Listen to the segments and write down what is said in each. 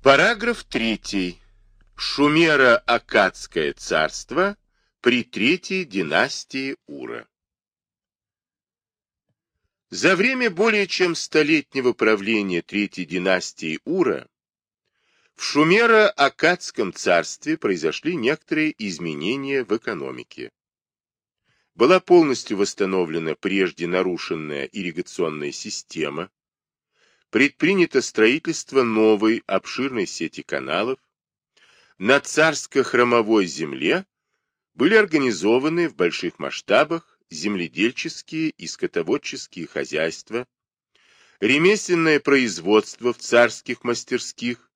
Параграф 3. Шумеро-Аккадское царство при третьей династии Ура. За время более чем столетнего правления третьей династии Ура в Шумеро-Аккадском царстве произошли некоторые изменения в экономике. Была полностью восстановлена прежде нарушенная ирригационная система, предпринято строительство новой обширной сети каналов, на царско-хромовой земле были организованы в больших масштабах земледельческие и скотоводческие хозяйства, ремесленное производство в царских мастерских,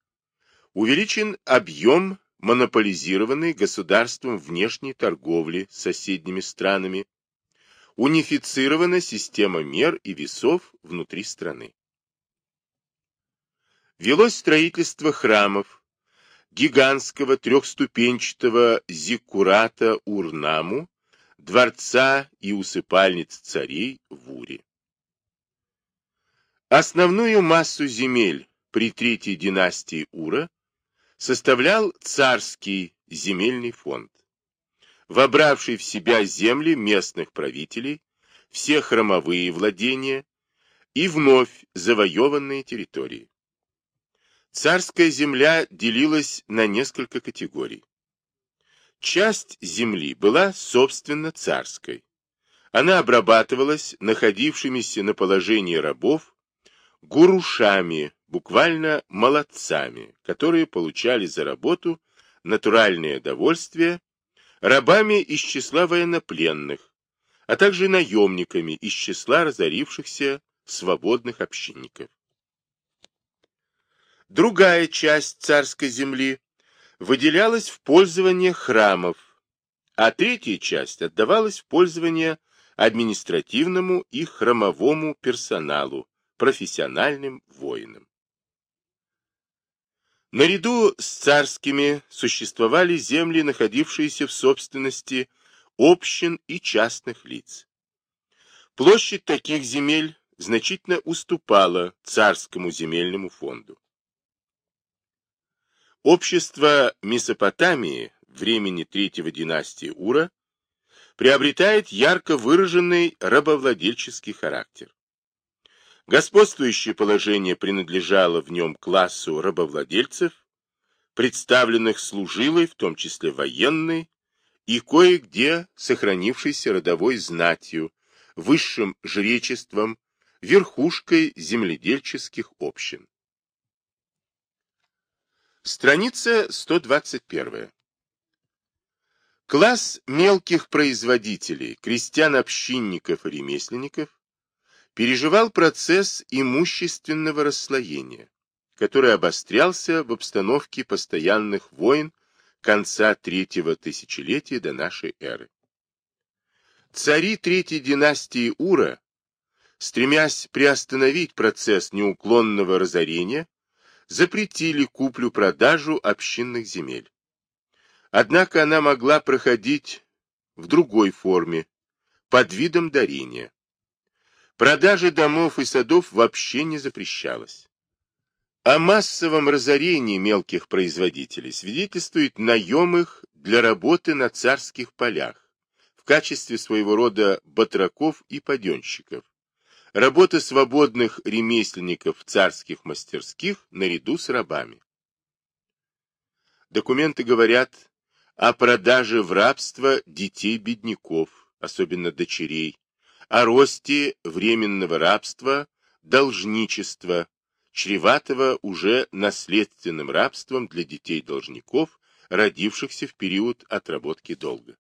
увеличен объем монополизированной государством внешней торговли с соседними странами, унифицирована система мер и весов внутри страны велось строительство храмов, гигантского трехступенчатого зиккурата Урнаму, дворца и усыпальниц царей в Уре. Основную массу земель при третьей династии Ура составлял царский земельный фонд, вобравший в себя земли местных правителей, все храмовые владения и вновь завоеванные территории. Царская земля делилась на несколько категорий. Часть земли была, собственно, царской. Она обрабатывалась находившимися на положении рабов гурушами, буквально молодцами, которые получали за работу натуральное довольствие, рабами из числа военнопленных, а также наемниками из числа разорившихся свободных общинников. Другая часть царской земли выделялась в пользование храмов, а третья часть отдавалась в пользование административному и храмовому персоналу, профессиональным воинам. Наряду с царскими существовали земли, находившиеся в собственности общин и частных лиц. Площадь таких земель значительно уступала царскому земельному фонду. Общество Месопотамии времени третьего династии Ура приобретает ярко выраженный рабовладельческий характер. Господствующее положение принадлежало в нем классу рабовладельцев, представленных служилой, в том числе военной, и кое-где сохранившейся родовой знатью, высшим жречеством, верхушкой земледельческих общин. Страница 121. Класс мелких производителей, крестьян-общинников и ремесленников переживал процесс имущественного расслоения, который обострялся в обстановке постоянных войн конца третьего тысячелетия до нашей эры. Цари третьей династии Ура, стремясь приостановить процесс неуклонного разорения, запретили куплю-продажу общинных земель. Однако она могла проходить в другой форме, под видом дарения. Продажа домов и садов вообще не запрещалась. О массовом разорении мелких производителей свидетельствует наем их для работы на царских полях в качестве своего рода батраков и паденщиков, Работа свободных ремесленников в царских мастерских наряду с рабами. Документы говорят о продаже в рабство детей бедняков, особенно дочерей, о росте временного рабства, должничества, чреватого уже наследственным рабством для детей должников, родившихся в период отработки долга.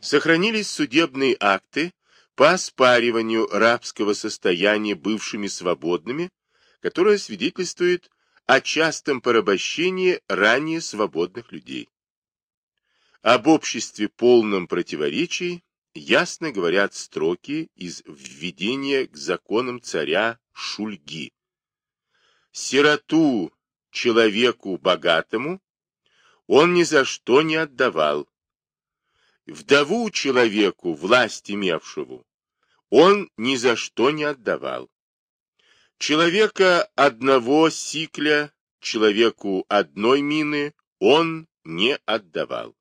Сохранились судебные акты, по оспариванию рабского состояния бывшими свободными, которое свидетельствует о частом порабощении ранее свободных людей. Об обществе полном противоречий ясно говорят строки из введения к законам царя Шульги. Сироту человеку богатому он ни за что не отдавал. Вдову человеку, власть имевшему, он ни за что не отдавал. Человека одного сикля, человеку одной мины он не отдавал.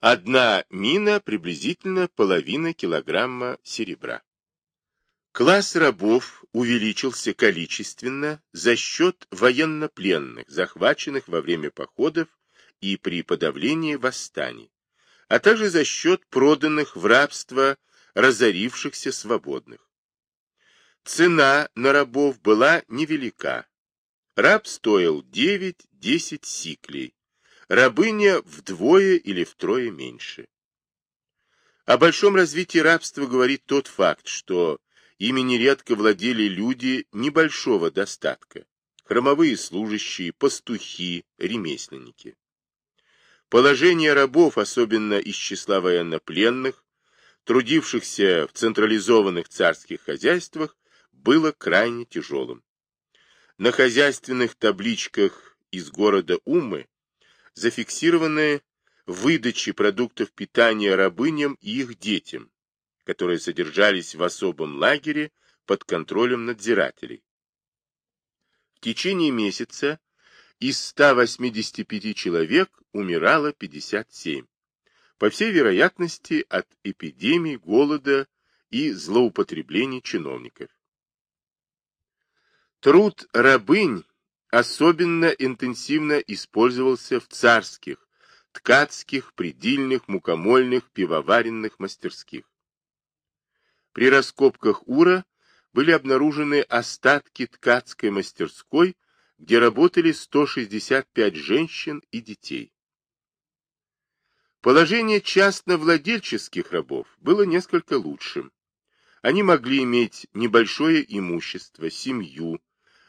Одна мина приблизительно половина килограмма серебра. Класс рабов увеличился количественно за счет военнопленных, захваченных во время походов и при подавлении восстаний, а также за счет проданных в рабство разорившихся свободных. Цена на рабов была невелика. Раб стоил 9-10 сиклей, рабыня вдвое или втрое меньше. О большом развитии рабства говорит тот факт, что ими нередко владели люди небольшого достатка, хромовые служащие, пастухи, ремесленники. Положение рабов, особенно из числа военнопленных, трудившихся в централизованных царских хозяйствах, было крайне тяжелым. На хозяйственных табличках из города Умы зафиксированы выдачи продуктов питания рабыням и их детям, которые содержались в особом лагере под контролем надзирателей. В течение месяца из 185 человек умирало 57, по всей вероятности от эпидемий, голода и злоупотреблений чиновников. Труд рабынь особенно интенсивно использовался в царских, ткацких, предельных, мукомольных, пивоваренных мастерских. При раскопках Ура были обнаружены остатки ткацкой мастерской, где работали 165 женщин и детей. Положение частновладельческих рабов было несколько лучшим. Они могли иметь небольшое имущество, семью,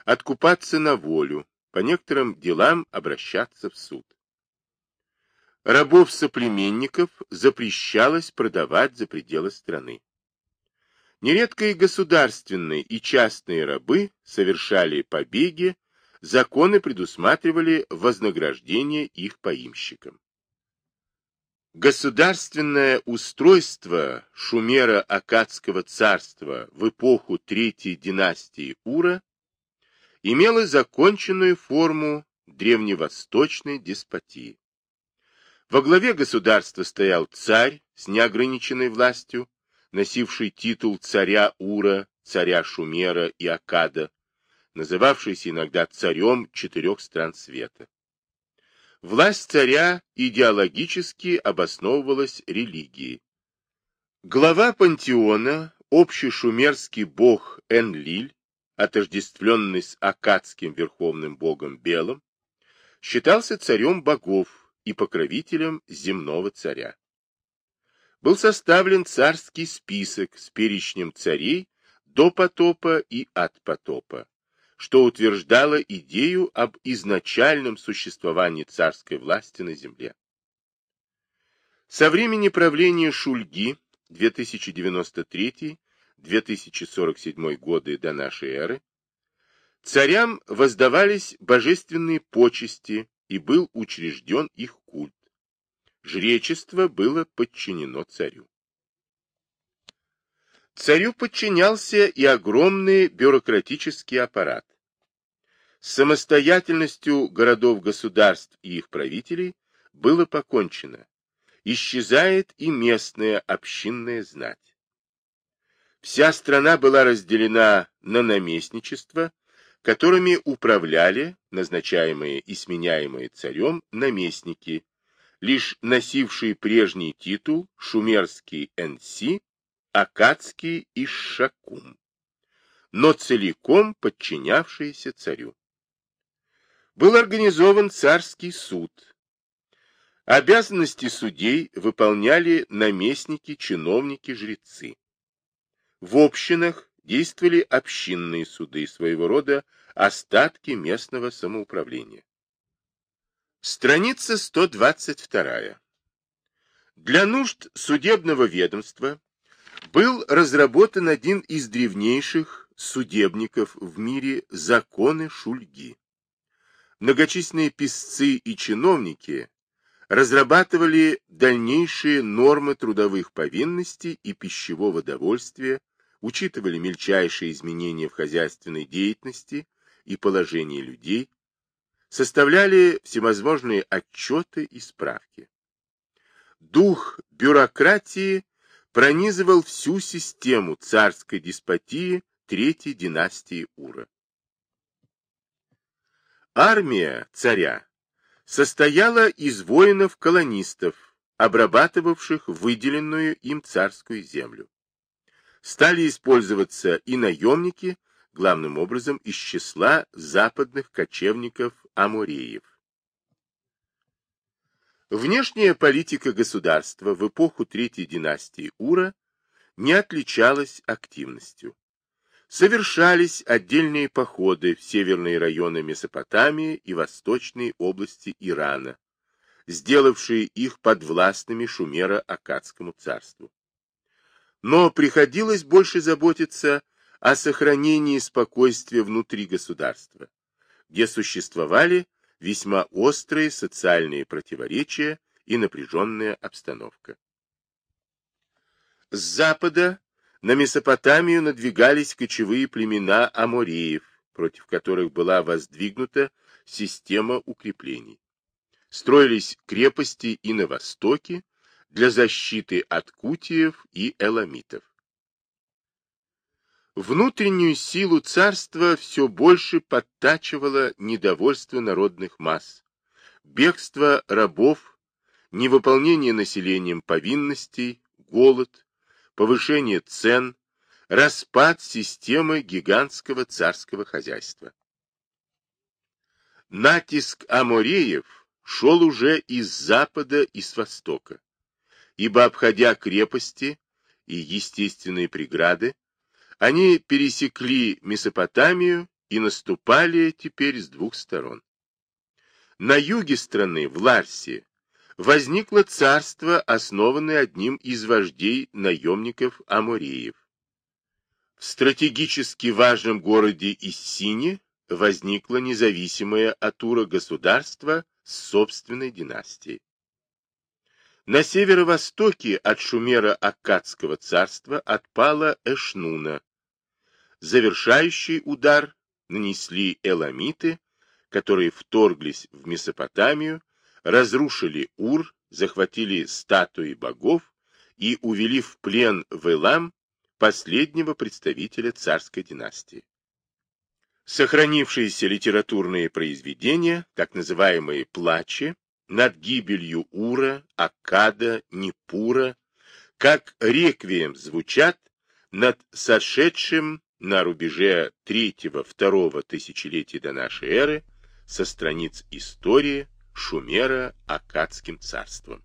откупаться на волю, по некоторым делам обращаться в суд. Рабов-соплеменников запрещалось продавать за пределы страны. Нередко и государственные, и частные рабы совершали побеги, законы предусматривали вознаграждение их поимщикам. Государственное устройство Шумера-Акадского царства в эпоху Третьей династии Ура имела законченную форму древневосточной деспотии. Во главе государства стоял царь с неограниченной властью, носивший титул царя Ура, царя Шумера и Акада, называвшийся иногда царем четырех стран света. Власть царя идеологически обосновывалась религией. Глава пантеона, общий шумерский бог Энлиль, отождествленный с акадским верховным богом Белым, считался царем богов и покровителем земного царя. Был составлен царский список с перечнем царей до потопа и от потопа, что утверждало идею об изначальном существовании царской власти на земле. Со времени правления Шульги 2093 2047 годы до нашей эры, царям воздавались божественные почести и был учрежден их культ. Жречество было подчинено царю. Царю подчинялся и огромный бюрократический аппарат. С самостоятельностью городов-государств и их правителей было покончено. Исчезает и местная общинная знать. Вся страна была разделена на наместничества, которыми управляли назначаемые и сменяемые царем наместники, лишь носившие прежний титул шумерский Энси, акадский Ишшакум, но целиком подчинявшиеся царю. Был организован царский суд. Обязанности судей выполняли наместники, чиновники, жрецы. В общинах действовали общинные суды, своего рода остатки местного самоуправления. Страница 122. Для нужд судебного ведомства был разработан один из древнейших судебников в мире законы Шульги. Многочисленные писцы и чиновники разрабатывали дальнейшие нормы трудовых повинностей и пищевого довольствия учитывали мельчайшие изменения в хозяйственной деятельности и положении людей, составляли всевозможные отчеты и справки. Дух бюрократии пронизывал всю систему царской деспотии третьей династии Ура. Армия царя состояла из воинов-колонистов, обрабатывавших выделенную им царскую землю. Стали использоваться и наемники, главным образом из числа западных кочевников-амуреев. Внешняя политика государства в эпоху Третьей династии Ура не отличалась активностью. Совершались отдельные походы в северные районы Месопотамии и восточные области Ирана, сделавшие их подвластными Шумера-Акадскому царству. Но приходилось больше заботиться о сохранении спокойствия внутри государства, где существовали весьма острые социальные противоречия и напряженная обстановка. С запада на Месопотамию надвигались кочевые племена амореев, против которых была воздвигнута система укреплений. Строились крепости и на востоке для защиты от кутиев и эламитов. Внутреннюю силу царства все больше подтачивало недовольство народных масс, бегство рабов, невыполнение населением повинностей, голод, повышение цен, распад системы гигантского царского хозяйства. Натиск амореев шел уже из запада и с востока, ибо, обходя крепости и естественные преграды, они пересекли Месопотамию и наступали теперь с двух сторон. На юге страны, в Ларсе, возникло царство, основанное одним из вождей наемников Амореев. В стратегически важном городе Иссине возникло независимое от Ура государство с собственной династией. На северо-востоке от Шумера-Аккадского царства отпала Эшнуна, Завершающий удар нанесли эламиты, которые вторглись в Месопотамию, разрушили Ур, захватили статуи богов и увели в плен в Элам последнего представителя царской династии. Сохранившиеся литературные произведения, так называемые «плачи», над гибелью Ура, Акада, Непура, как реквием звучат над сошедшим на рубеже третьего-второго тысячелетия до нашей эры со страниц истории Шумера Акадским царством.